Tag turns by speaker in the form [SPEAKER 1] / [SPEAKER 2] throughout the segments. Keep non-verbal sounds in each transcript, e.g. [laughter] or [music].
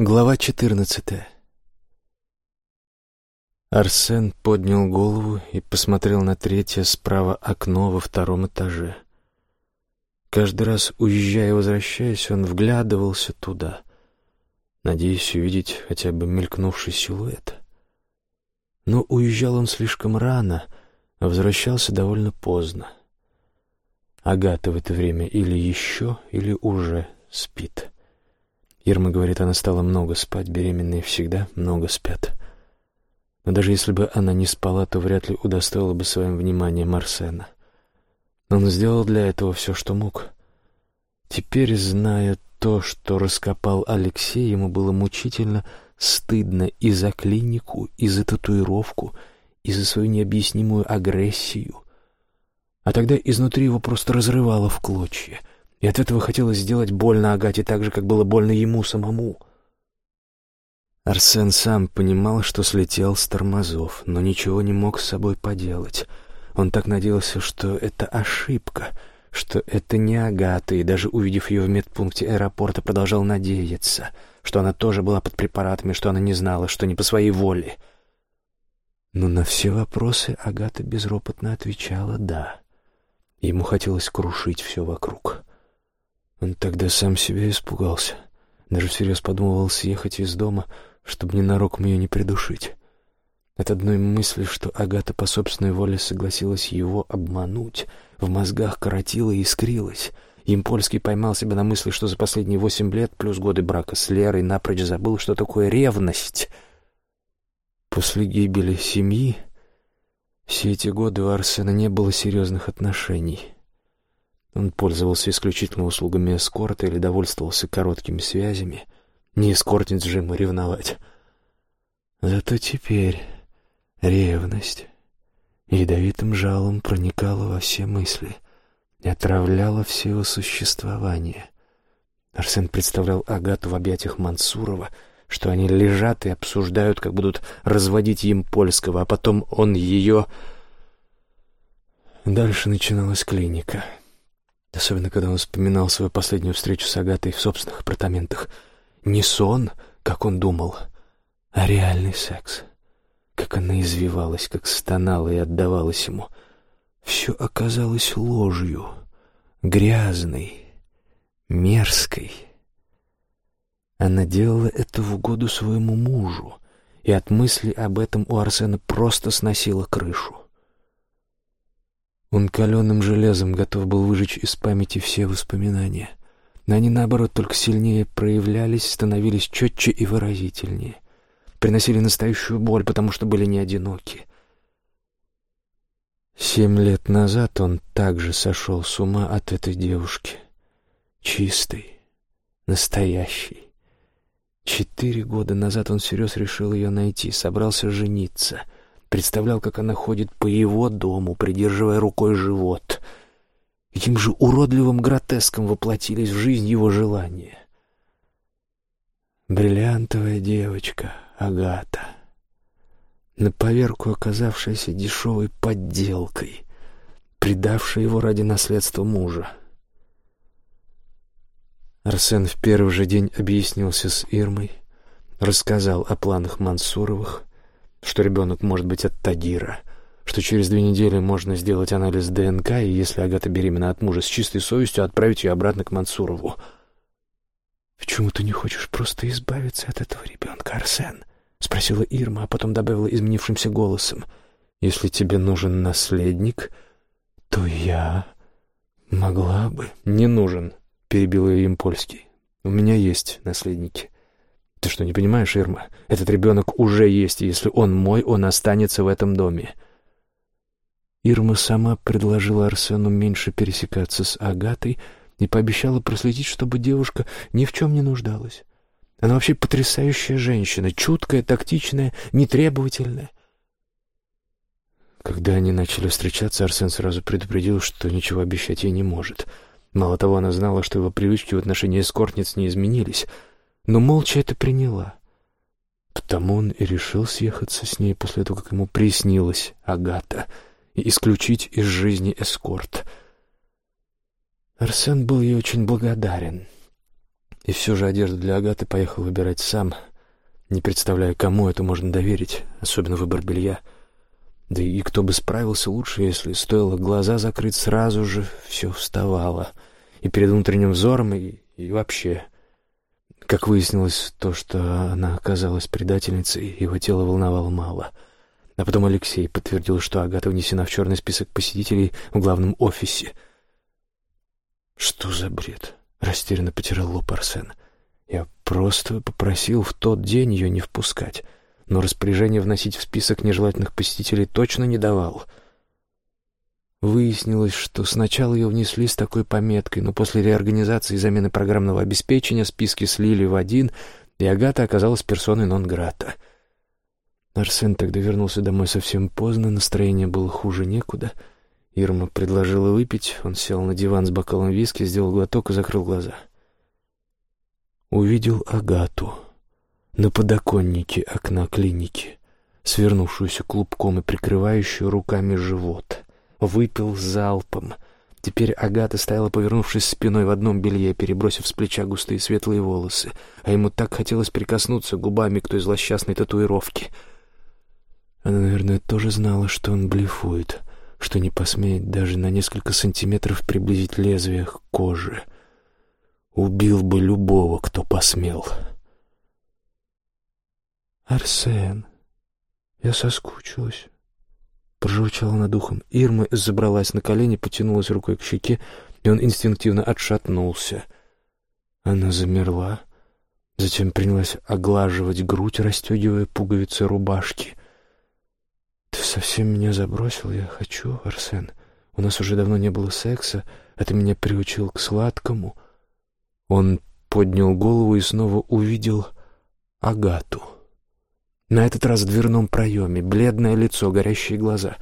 [SPEAKER 1] Глава четырнадцатая. Арсен поднял голову и посмотрел на третье справа окно во втором этаже. Каждый раз, уезжая и возвращаясь, он вглядывался туда, надеясь увидеть хотя бы мелькнувший силуэт. Но уезжал он слишком рано, а возвращался довольно поздно. Агата в это время или еще, или уже спит. Ирма говорит, она стала много спать, беременные всегда много спят. Но даже если бы она не спала, то вряд ли удостоила бы своим вниманием Арсена. Он сделал для этого все, что мог. Теперь, зная то, что раскопал Алексей, ему было мучительно стыдно и за клинику, и за татуировку, и за свою необъяснимую агрессию. А тогда изнутри его просто разрывало в клочья — и от этого хотелось сделать больно Агате так же, как было больно ему самому. Арсен сам понимал, что слетел с тормозов, но ничего не мог с собой поделать. Он так надеялся, что это ошибка, что это не Агата, и даже увидев ее в медпункте аэропорта, продолжал надеяться, что она тоже была под препаратами, что она не знала, что не по своей воле. Но на все вопросы Агата безропотно отвечала «да». Ему хотелось крушить все вокруг. Он тогда сам себя испугался. Даже всерьез подумывал съехать из дома, чтобы ненароком ее не придушить. От одной мысли, что Агата по собственной воле согласилась его обмануть, в мозгах коротила и искрилась. Им Польский поймал себя на мысли, что за последние восемь лет плюс годы брака с Лерой напрочь забыл, что такое ревность. После гибели семьи все эти годы у Арсена не было серьезных отношений. Он пользовался исключительно услугами эскорта или довольствовался короткими связями. Не эскортить же ему ревновать. Зато теперь ревность ядовитым жалом проникала во все мысли и отравляла все его существование. Арсен представлял Агату в объятиях Мансурова, что они лежат и обсуждают, как будут разводить им польского, а потом он ее... Дальше начиналась клиника — Особенно, когда он вспоминал свою последнюю встречу с Агатой в собственных апартаментах. Не сон, как он думал, а реальный секс. Как она извивалась, как стонала и отдавалась ему. Все оказалось ложью, грязной, мерзкой. Она делала это в угоду своему мужу, и от мысли об этом у Арсена просто сносила крышу. Он каленым железом готов был выжечь из памяти все воспоминания. Но они, наоборот, только сильнее проявлялись, становились четче и выразительнее. Приносили настоящую боль, потому что были не одиноки. Семь лет назад он также сошел с ума от этой девушки. Чистой, настоящей. Четыре года назад он всерьез решил ее найти, собрался жениться — представлял, как она ходит по его дому, придерживая рукой живот. Каким же уродливым гротеском воплотились в жизнь его желания. Бриллиантовая девочка Агата, на поверку оказавшаяся дешевой подделкой, предавшая его ради наследства мужа. Арсен в первый же день объяснился с Ирмой, рассказал о планах Мансуровых, что ребенок может быть от Тадира, что через две недели можно сделать анализ ДНК, и если Агата беременна от мужа, с чистой совестью отправить ее обратно к Мансурову. «Почему ты не хочешь просто избавиться от этого ребенка, Арсен?» — спросила Ирма, а потом добавила изменившимся голосом. «Если тебе нужен наследник, то я могла бы...» «Не нужен», — перебил ее им польский. «У меня есть наследники». Ты что, не понимаешь, Ирма? Этот ребенок уже есть, и если он мой, он останется в этом доме. Ирма сама предложила Арсену меньше пересекаться с Агатой и пообещала проследить, чтобы девушка ни в чем не нуждалась. Она вообще потрясающая женщина, чуткая, тактичная, нетребовательная. Когда они начали встречаться, Арсен сразу предупредил, что ничего обещать ей не может. Мало того, она знала, что его привычки в отношении эскортниц не изменились — но молча это приняла. Потому он и решил съехаться с ней после того, как ему приснилась Агата, и исключить из жизни эскорт. Арсен был ей очень благодарен. И все же одежду для Агаты поехал выбирать сам, не представляя, кому это можно доверить, особенно выбор белья. Да и кто бы справился лучше, если стоило глаза закрыть, сразу же все вставало. И перед внутренним взором, и, и вообще... Как выяснилось, то, что она оказалась предательницей, его тело волновало мало. А потом Алексей подтвердил, что Агата внесена в черный список посетителей в главном офисе. «Что за бред?» — растерянно потирал лоб Арсен. «Я просто попросил в тот день ее не впускать, но распоряжение вносить в список нежелательных посетителей точно не давал». Выяснилось, что сначала ее внесли с такой пометкой, но после реорганизации и замены программного обеспечения списки слили в один, и Агата оказалась персоной нон-грата. Арсен тогда вернулся домой совсем поздно, настроение было хуже некуда. Ирма предложила выпить, он сел на диван с бокалом виски, сделал глоток и закрыл глаза. Увидел Агату на подоконнике окна клиники, свернувшуюся клубком и прикрывающую руками живот — выпил залпом. Теперь Агата стояла, повернувшись спиной в одном белье, перебросив с плеча густые светлые волосы, а ему так хотелось прикоснуться губами к той злосчастной татуировке. Она, наверное, тоже знала, что он блефует, что не посмеет даже на несколько сантиметров приблизить лезвие к коже. Убил бы любого, кто посмел. «Арсен, я соскучилась». Прожурчала над ухом. Ирма забралась на колени, потянулась рукой к щеке, и он инстинктивно отшатнулся. Она замерла, затем принялась оглаживать грудь, расстегивая пуговицы рубашки. «Ты совсем меня забросил? Я хочу, Арсен. У нас уже давно не было секса, а ты меня приучил к сладкому». Он поднял голову и снова увидел Агату. На этот раз в дверном проеме, бледное лицо, горящие глаза.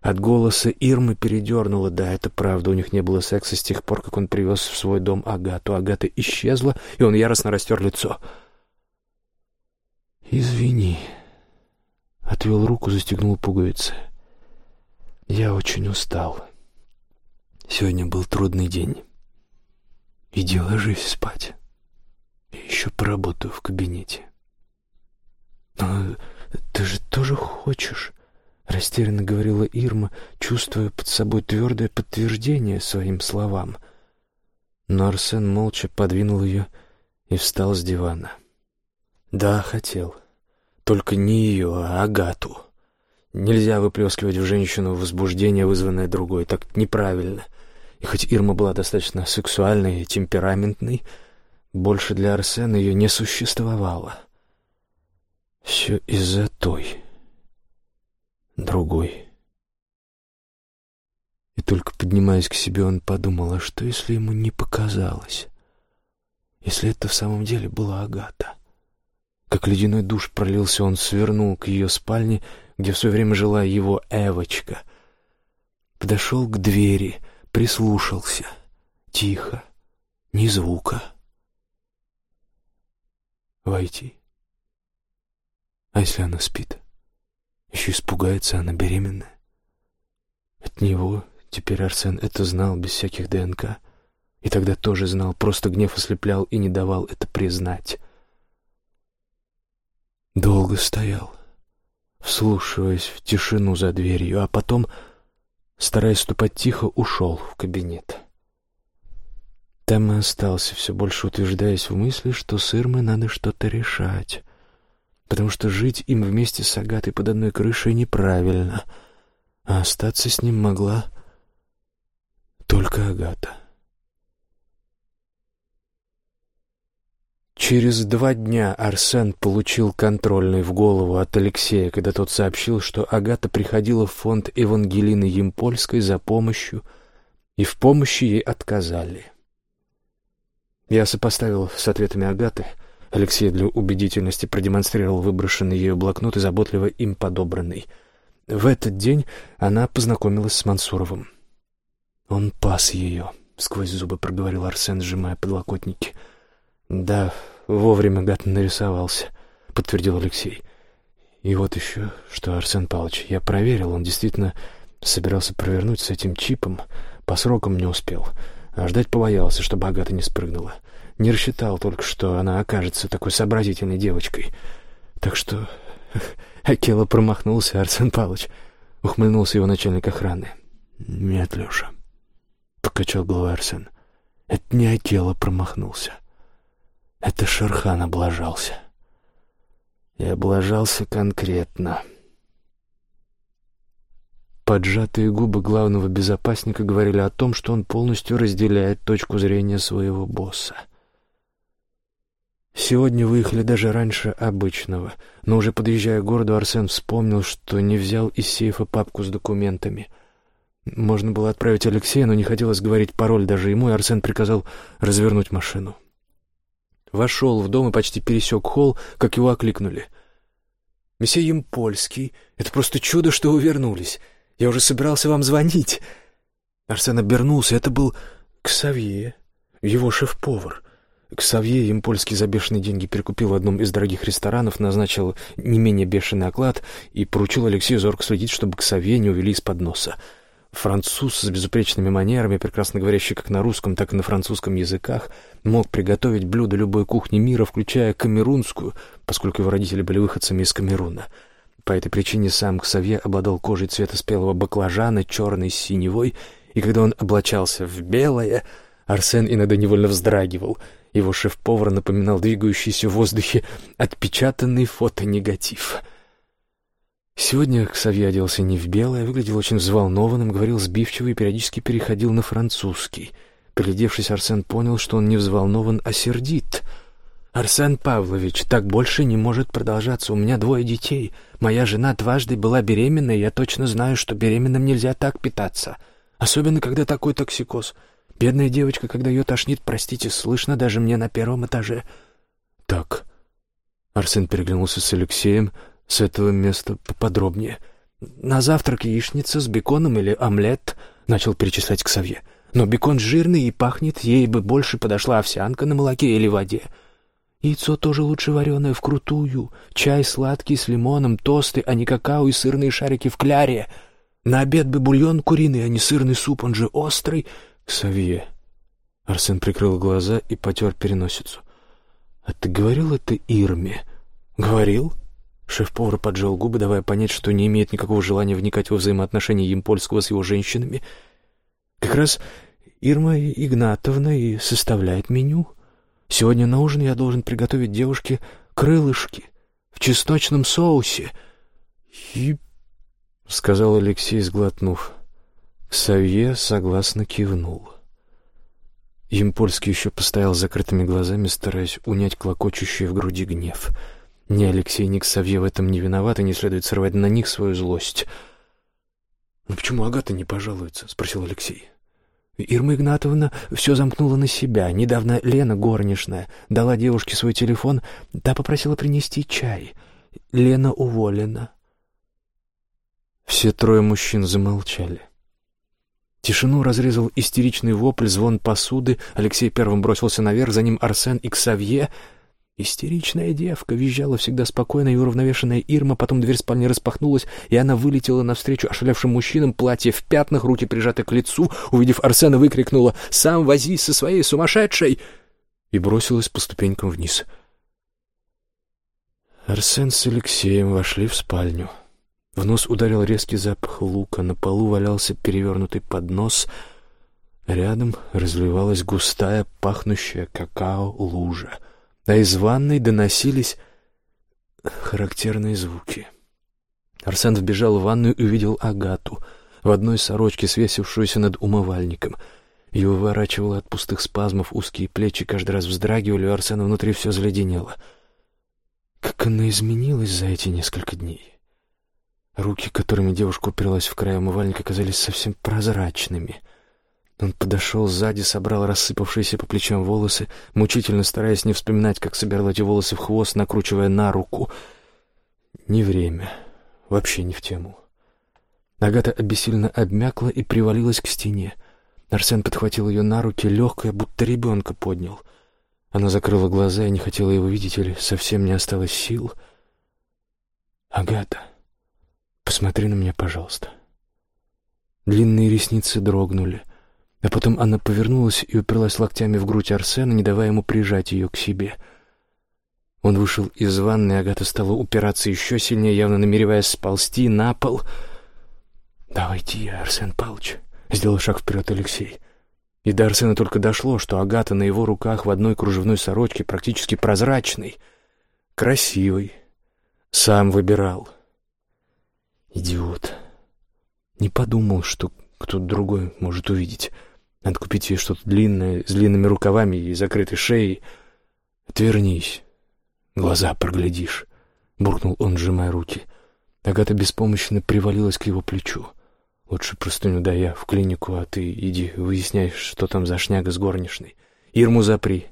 [SPEAKER 1] От голоса Ирмы передернуло. Да, это правда, у них не было секса с тех пор, как он привез в свой дом Агату. Агата исчезла, и он яростно растер лицо. «Извини», — отвел руку, застегнул пуговицы. «Я очень устал. Сегодня был трудный день. Иди ложись спать. Я еще поработаю в кабинете». «Но ты же тоже хочешь?» — растерянно говорила Ирма, чувствуя под собой твердое подтверждение своим словам. Но Арсен молча подвинул ее и встал с дивана. «Да, хотел. Только не ее, а Агату. Нельзя выплескивать в женщину возбуждение, вызванное другой. Так неправильно. И хоть Ирма была достаточно сексуальной и темпераментной, больше для Арсена ее не существовало». Все из-за той, другой. И только поднимаясь к себе, он подумал, а что, если ему не показалось? Если это в самом деле была Агата? Как ледяной душ пролился, он свернул к ее спальне, где все время жила его Эвочка. Подошел к двери, прислушался. Тихо, ни звука. Войти. А если она спит? Еще испугается, она беременная. От него теперь Арсен это знал без всяких ДНК. И тогда тоже знал, просто гнев ослеплял и не давал это признать. Долго стоял, вслушиваясь в тишину за дверью, а потом, стараясь ступать тихо, ушел в кабинет. Там и остался, все больше утверждаясь в мысли, что с Ирмой надо что-то решать потому что жить им вместе с Агатой под одной крышей неправильно, а остаться с ним могла только Агата. Через два дня Арсен получил контрольный в голову от Алексея, когда тот сообщил, что Агата приходила в фонд Евангелины Емпольской за помощью, и в помощи ей отказали. Я сопоставил с ответами Агаты — Алексей для убедительности продемонстрировал выброшенный ею блокнот и заботливо им подобранный. В этот день она познакомилась с Мансуровым. «Он пас ее», — сквозь зубы проговорил Арсен, сжимая подлокотники. «Да, вовремя гад нарисовался», — подтвердил Алексей. «И вот еще что, Арсен Павлович, я проверил, он действительно собирался провернуть с этим чипом, по срокам не успел, а ждать побоялся, чтобы Агата не спрыгнула. Не рассчитал только, что она окажется такой сообразительной девочкой. Так что [laughs] Акела промахнулся, Арсен Павлович. Ухмыльнулся его начальник охраны. «Нет, Леша», — покачал головой Арсен. «Это не Акела промахнулся. Это Шерхан облажался. И облажался конкретно». Поджатые губы главного безопасника говорили о том, что он полностью разделяет точку зрения своего босса. Сегодня выехали даже раньше обычного, но уже подъезжая к городу, Арсен вспомнил, что не взял из сейфа папку с документами. Можно было отправить Алексея, но не хотелось говорить пароль даже ему, и Арсен приказал развернуть машину. Вошел в дом и почти пересек холл, как его окликнули. «Месье Емпольский, это просто чудо, что вы вернулись. Я уже собирался вам звонить». Арсен обернулся, это был Ксавье, его шеф-повар — Ксавье им польский за бешеные деньги перекупил в одном из дорогих ресторанов, назначил не менее бешеный оклад и поручил Алексею зорко следить, чтобы Ксавье не увели из-под носа. Француз с безупречными манерами, прекрасно говорящий как на русском, так и на французском языках, мог приготовить блюда любой кухни мира, включая камерунскую, поскольку его родители были выходцами из Камеруна. По этой причине сам Ксавье обладал кожей цвета спелого баклажана, черной с синевой, и когда он облачался в белое, Арсен иногда невольно вздрагивал — его шеф-повар напоминал двигающийся в воздухе отпечатанный фотонегатив. Сегодня Ксавье оделся не в белое, выглядел очень взволнованным, говорил сбивчиво и периодически переходил на французский. Приглядевшись, Арсен понял, что он не взволнован, а сердит. «Арсен Павлович, так больше не может продолжаться. У меня двое детей. Моя жена дважды была беременна, и я точно знаю, что беременным нельзя так питаться. Особенно, когда такой токсикоз. Бедная девочка, когда ее тошнит, простите, слышно даже мне на первом этаже. Так. Арсен переглянулся с Алексеем. С этого места поподробнее. На завтрак яичница с беконом или омлет, начал перечислять к сове. Но бекон жирный и пахнет, ей бы больше подошла овсянка на молоке или воде. Яйцо тоже лучше вареное вкрутую, чай сладкий с лимоном, тосты, а не какао и сырные шарики в кляре. На обед бы бульон куриный, а не сырный суп, он же острый, «Ксавье». Арсен прикрыл глаза и потер переносицу. «А ты говорил это Ирме?» «Говорил?» Шеф-повар поджал губы, давая понять, что не имеет никакого желания вникать во взаимоотношения Емпольского с его женщинами. «Как раз Ирма Игнатовна и составляет меню. Сегодня на ужин я должен приготовить девушке крылышки в чесночном соусе». «И...» — сказал Алексей, сглотнув. Савье согласно кивнул. Импольский еще постоял закрытыми глазами, стараясь унять клокочущий в груди гнев. Ни Алексей, ни Ксавье в этом не виноваты, не следует срывать на них свою злость. «Ну почему Агата не пожалуется?» — спросил Алексей. Ирма Игнатовна все замкнула на себя. Недавно Лена, горничная, дала девушке свой телефон, та попросила принести чай. Лена уволена. Все трое мужчин замолчали. Тишину разрезал истеричный вопль, звон посуды. Алексей первым бросился наверх, за ним Арсен и Ксавье. Истеричная девка визжала всегда спокойная и уравновешенная Ирма, потом дверь спальни распахнулась, и она вылетела навстречу ошалевшим мужчинам, платье в пятнах, руки прижаты к лицу. Увидев Арсена, выкрикнула «Сам возись со своей сумасшедшей!» и бросилась по ступенькам вниз. Арсен с Алексеем вошли в спальню. В нос ударил резкий запах лука, на полу валялся перевернутый поднос. Рядом разливалась густая, пахнущая какао лужа, а из ванной доносились характерные звуки. Арсен вбежал в ванную и увидел Агату в одной сорочке, свесившуюся над умывальником. Ее выворачивало от пустых спазмов, узкие плечи каждый раз вздрагивали, у Арсена внутри все заледенело. Как она изменилась за эти несколько дней! Руки, которыми девушка уперлась в край умывальника, казались совсем прозрачными. Он подошел сзади, собрал рассыпавшиеся по плечам волосы, мучительно стараясь не вспоминать, как собирал эти волосы в хвост, накручивая на руку. Не время. Вообще не в тему. Агата обессильно обмякла и привалилась к стене. Арсен подхватил ее на руки, легкая, будто ребенка поднял. Она закрыла глаза и не хотела его видеть, или совсем не осталось сил. «Агата!» Посмотри на меня, пожалуйста. Длинные ресницы дрогнули. А потом она повернулась и уперлась локтями в грудь Арсена, не давая ему прижать ее к себе. Он вышел из ванны, Агата стала упираться еще сильнее, явно намереваясь сползти на пол. «Давайте я, Арсен Павлович», — сделал шаг вперед Алексей. И до Арсена только дошло, что Агата на его руках в одной кружевной сорочке, практически прозрачной, красивой. Сам выбирал. Идиот. Не подумал, что кто-то другой может увидеть. Надо купить ей что-то длинное, с длинными рукавами и закрытой шеей. Отвернись. Глаза проглядишь, — буркнул он, сжимая руки. Агата беспомощно привалилась к его плечу. Лучше простыню да я в клинику, а ты иди выясняй, что там за шняга с горничной. Ирму запри.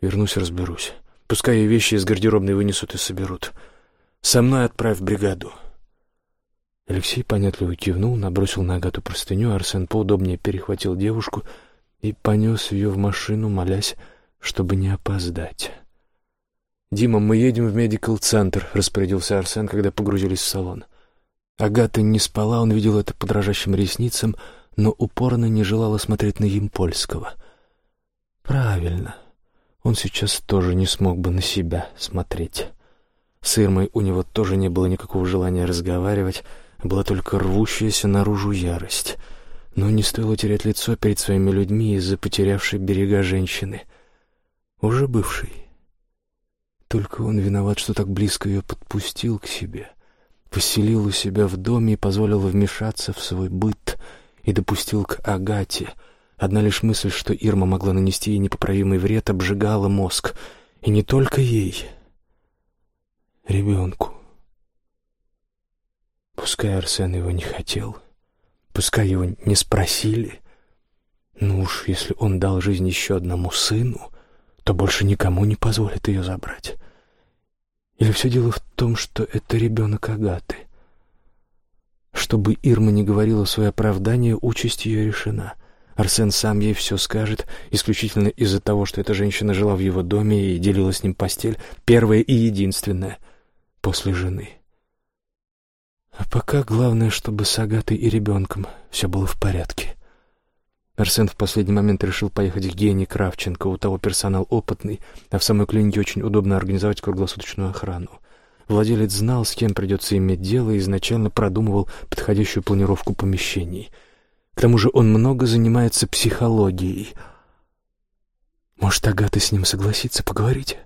[SPEAKER 1] Вернусь, разберусь. Пускай ее вещи из гардеробной вынесут и соберут. Со мной отправь бригаду. Алексей понятливо кивнул, набросил на Агату простыню, Арсен поудобнее перехватил девушку и понес ее в машину, молясь, чтобы не опоздать. «Дима, мы едем в медикал-центр», — распорядился Арсен, когда погрузились в салон. Агата не спала, он видел это по дрожащим ресницам, но упорно не желала смотреть на Емпольского. «Правильно. Он сейчас тоже не смог бы на себя смотреть. С Ирмой у него тоже не было никакого желания разговаривать, была только рвущаяся наружу ярость. Но не стоило терять лицо перед своими людьми из-за потерявшей берега женщины. Уже бывшей. Только он виноват, что так близко ее подпустил к себе, поселил у себя в доме и позволил вмешаться в свой быт и допустил к Агате. Одна лишь мысль, что Ирма могла нанести ей непоправимый вред, обжигала мозг. И не только ей. Ребенку. Пускай Арсен его не хотел, пускай его не спросили. Ну уж, если он дал жизнь еще одному сыну, то больше никому не позволит ее забрать. Или все дело в том, что это ребенок Агаты? Чтобы Ирма не говорила свое оправдание, участь ее решена. Арсен сам ей все скажет, исключительно из-за того, что эта женщина жила в его доме и делила с ним постель, первая и единственная, после жены. А пока главное, чтобы с Агатой и ребенком все было в порядке. Арсен в последний момент решил поехать к Гене Кравченко, у того персонал опытный, а в самой клинике очень удобно организовать круглосуточную охрану. Владелец знал, с кем придется иметь дело, и изначально продумывал подходящую планировку помещений. К тому же он много занимается психологией. Может, Агата с ним согласится поговорить?